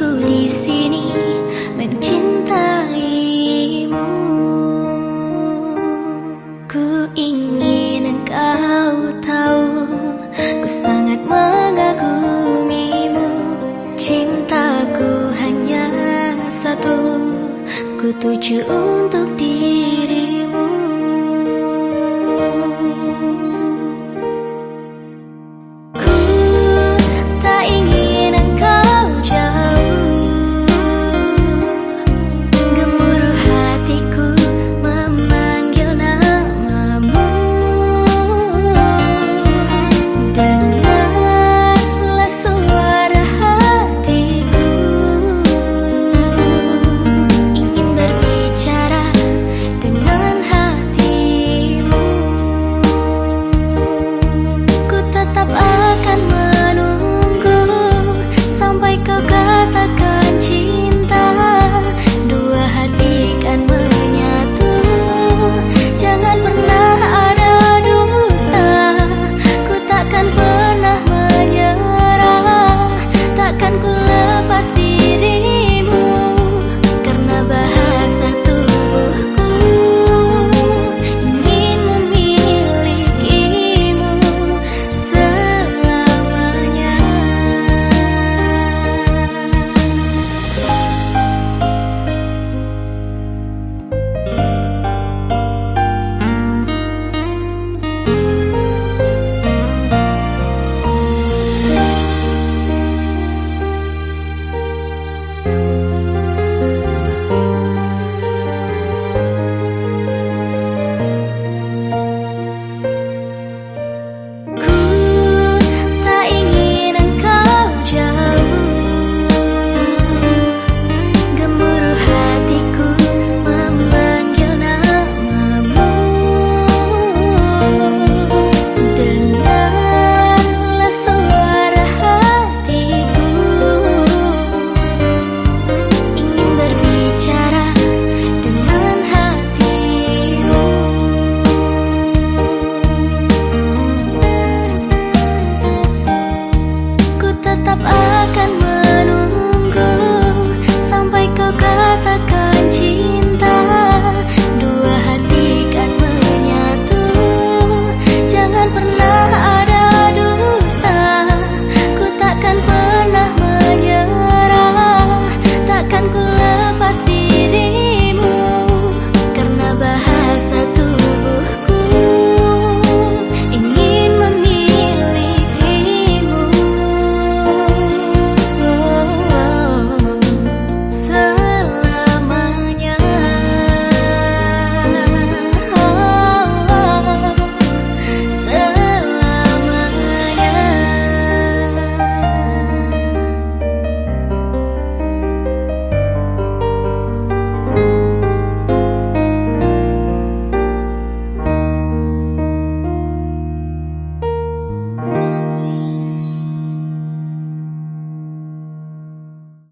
Aku di sini mencintaimu. Ku ingin engkau tahu, ku sangat mengagumimu. Cintaku hanya satu, ku tuju untuk di